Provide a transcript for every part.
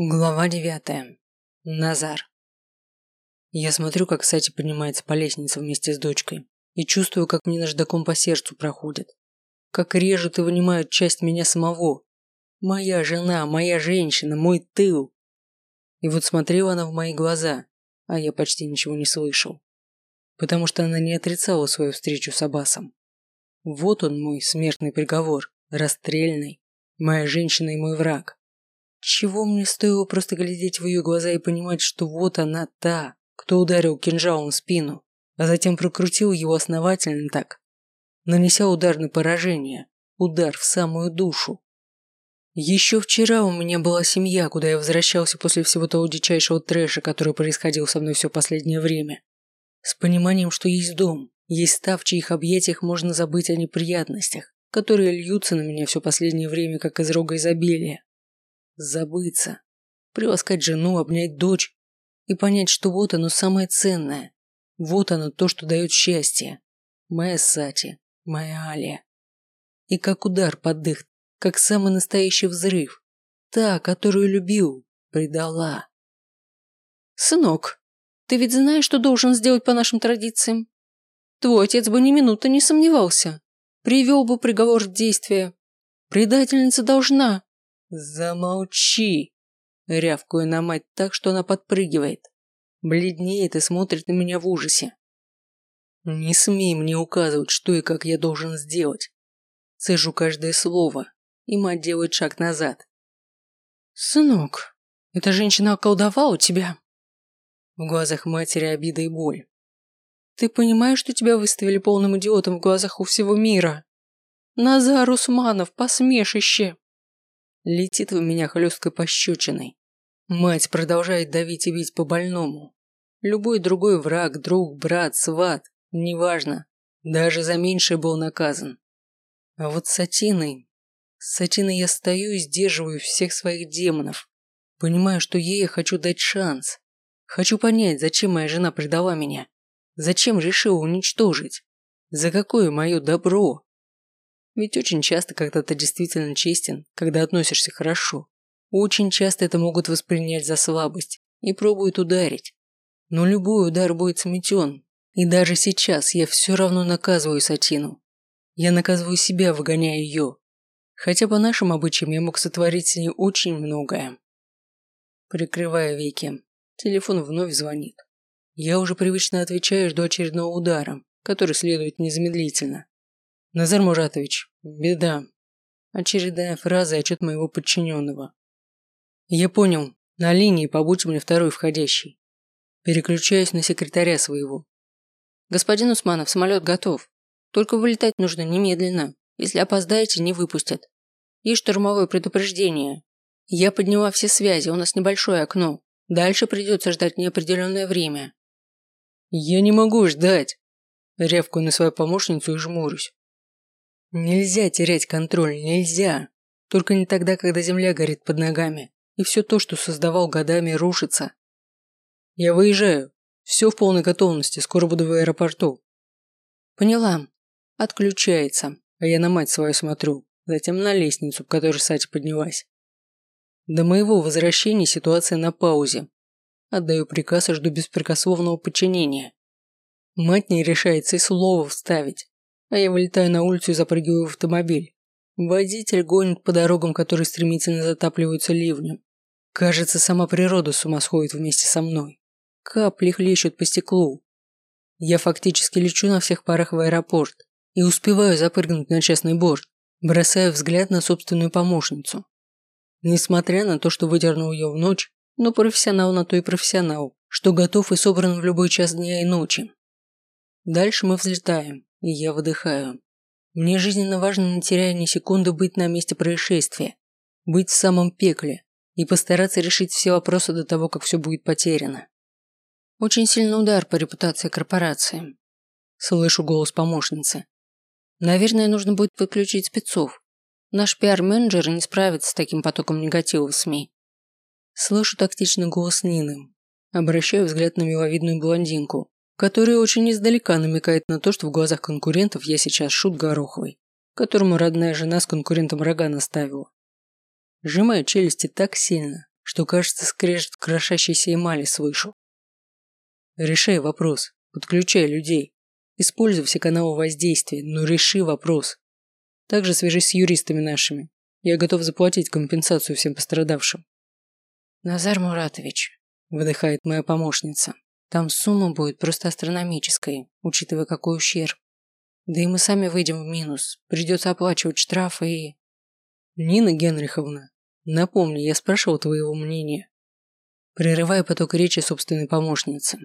Глава девятая. Назар. Я смотрю, как Сати поднимается по лестнице вместе с дочкой и чувствую, как мне наждаком по сердцу проходит. Как режут и вынимают часть меня самого. Моя жена, моя женщина, мой тыл. И вот смотрела она в мои глаза, а я почти ничего не слышал. Потому что она не отрицала свою встречу с Абасом. Вот он мой смертный приговор, расстрельный. Моя женщина и мой враг. Чего мне стоило просто глядеть в ее глаза и понимать, что вот она та, кто ударил кинжалом в спину, а затем прокрутил его основательно так, нанеся удар на поражение, удар в самую душу. Еще вчера у меня была семья, куда я возвращался после всего того дичайшего трэша, который происходил со мной все последнее время. С пониманием, что есть дом, есть став, в чьих объятиях можно забыть о неприятностях, которые льются на меня все последнее время, как из рога изобилия. Забыться. Приласкать жену, обнять дочь и понять, что вот оно самое ценное. Вот оно то, что дает счастье. Моя Сати, моя Алия. И как удар под дых, как самый настоящий взрыв. Та, которую любил, предала. Сынок, ты ведь знаешь, что должен сделать по нашим традициям? Твой отец бы ни минуты не сомневался. Привел бы приговор в действие. Предательница должна. «Замолчи!» Рявкую на мать так, что она подпрыгивает. Бледнеет и смотрит на меня в ужасе. Не смей мне указывать, что и как я должен сделать. Цежу каждое слово, и мать делает шаг назад. «Сынок, эта женщина околдовала тебя?» В глазах матери обида и боль. «Ты понимаешь, что тебя выставили полным идиотом в глазах у всего мира? Назар Усманов, посмешище!» Летит в меня хлесткой пощечиной. Мать продолжает давить и бить по больному. Любой другой враг, друг, брат, сват, неважно, даже за меньшее был наказан. А вот Сатиной... Сатиной я стою и сдерживаю всех своих демонов. Понимаю, что ей я хочу дать шанс. Хочу понять, зачем моя жена предала меня. Зачем решила уничтожить? За какое мое добро? Ведь очень часто, когда ты действительно честен, когда относишься хорошо, очень часто это могут воспринять за слабость и пробуют ударить. Но любой удар будет сметен, и даже сейчас я все равно наказываю Сатину. Я наказываю себя, выгоняя ее. Хотя по нашим обычаям я мог сотворить с ней очень многое. Прикрывая веки, телефон вновь звонит. Я уже привычно отвечаю, жду очередного удара, который следует незамедлительно. Назар Муратович, беда. Очередная фраза и отчет моего подчиненного. Я понял. На линии побудь мне второй входящий. Переключаюсь на секретаря своего. Господин Усманов, самолет готов. Только вылетать нужно немедленно. Если опоздаете, не выпустят. Есть штурмовое предупреждение. Я подняла все связи, у нас небольшое окно. Дальше придется ждать неопределенное время. Я не могу ждать. Рявкаю на свою помощницу и жмурюсь. Нельзя терять контроль, нельзя. Только не тогда, когда земля горит под ногами, и все то, что создавал годами, рушится. Я выезжаю. Все в полной готовности, скоро буду в аэропорту. Поняла. Отключается, а я на мать свою смотрю, затем на лестницу, к которой Сати поднялась. До моего возвращения ситуация на паузе. Отдаю приказ и жду беспрекословного подчинения. Мать не решается и слова вставить а я вылетаю на улицу и запрыгиваю в автомобиль. Водитель гонит по дорогам, которые стремительно затапливаются ливнем. Кажется, сама природа с ума сходит вместе со мной. Капли хлещут по стеклу. Я фактически лечу на всех парах в аэропорт и успеваю запрыгнуть на частный борт, бросая взгляд на собственную помощницу. Несмотря на то, что выдернул ее в ночь, но профессионал на то и профессионал, что готов и собран в любой час дня и ночи. Дальше мы взлетаем, и я выдыхаю. Мне жизненно важно, не теряя ни секунды, быть на месте происшествия, быть в самом пекле и постараться решить все вопросы до того, как все будет потеряно. Очень сильный удар по репутации корпорации. Слышу голос помощницы. Наверное, нужно будет подключить спецов. Наш пиар-менеджер не справится с таким потоком негатива в СМИ. Слышу тактичный голос Нины. Обращаю взгляд на миловидную блондинку, который очень издалека намекает на то, что в глазах конкурентов я сейчас шут Гороховый, которому родная жена с конкурентом рога наставила. Сжимаю челюсти так сильно, что, кажется, скрежет крошащейся эмали свышу. Решай вопрос, подключай людей. Используй все каналы воздействия, но реши вопрос. Также свяжись с юристами нашими. Я готов заплатить компенсацию всем пострадавшим. Назар Муратович, выдыхает моя помощница. Там сумма будет просто астрономической, учитывая какой ущерб. Да и мы сами выйдем в минус. Придется оплачивать штрафы и... Нина Генриховна, напомни, я спрашивал твоего мнения. Прерывая поток речи собственной помощницы.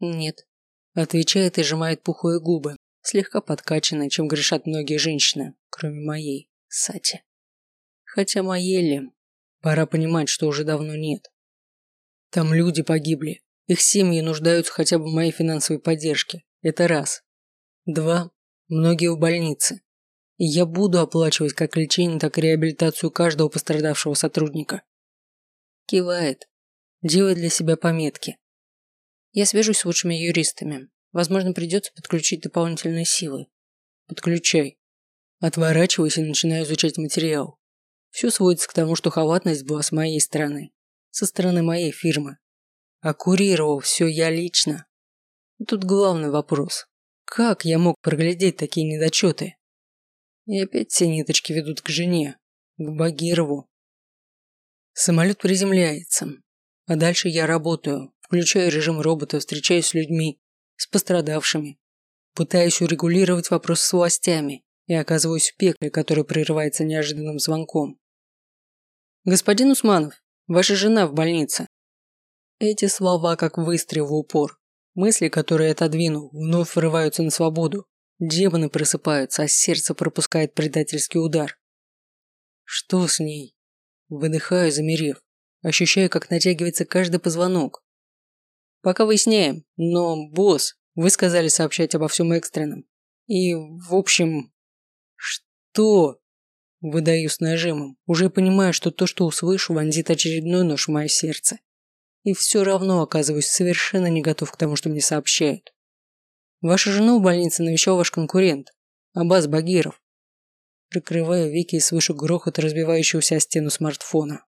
Нет. Отвечает и сжимает пухлые губы, слегка подкачанные, чем грешат многие женщины, кроме моей, Сати. Хотя моей ли? Пора понимать, что уже давно нет. Там люди погибли. Их семьи нуждаются хотя бы в моей финансовой поддержке. Это раз. Два. Многие в больнице. И я буду оплачивать как лечение, так и реабилитацию каждого пострадавшего сотрудника. Кивает. Делает для себя пометки. Я свяжусь с лучшими юристами. Возможно, придется подключить дополнительные силы. Подключай. Отворачиваюсь и начинаю изучать материал. Все сводится к тому, что халатность была с моей стороны. Со стороны моей фирмы. А курировал все я лично. Тут главный вопрос. Как я мог проглядеть такие недочеты? И опять все ниточки ведут к жене, к Багирову. Самолет приземляется. А дальше я работаю, включаю режим робота, встречаюсь с людьми, с пострадавшими. Пытаюсь урегулировать вопрос с властями и оказываюсь в пекле, которое прерывается неожиданным звонком. «Господин Усманов, ваша жена в больнице». Эти слова как выстрел в упор. Мысли, которые отодвинул, вновь вырываются на свободу. Демоны просыпаются, а сердце пропускает предательский удар. Что с ней? Выдыхаю, замерев. Ощущаю, как натягивается каждый позвонок. Пока выясняем, но, босс, вы сказали сообщать обо всем экстренном. И, в общем... Что? Выдаю с нажимом, уже понимая, что то, что услышу, вонзит очередной нож в мое сердце и все равно оказываюсь совершенно не готов к тому, что мне сообщают. Вашу жену в больнице навещал ваш конкурент, Абаз Багиров. Прикрываю веки и слышу грохот разбивающегося о стену смартфона.